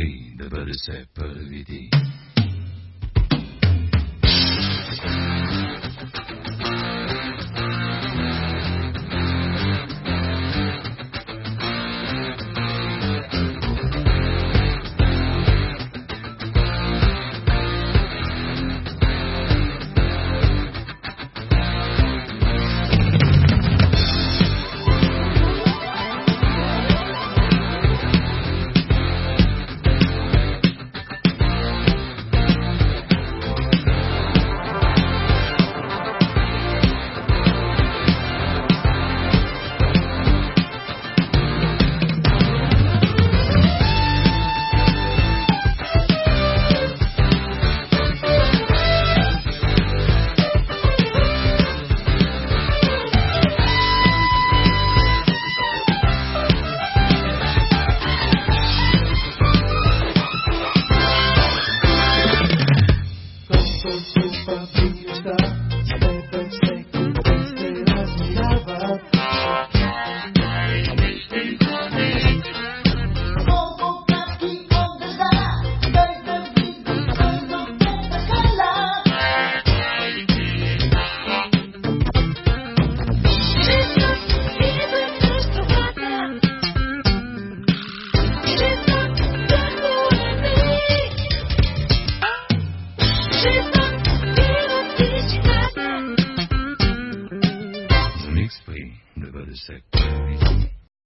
The da bude se. makes The never sick.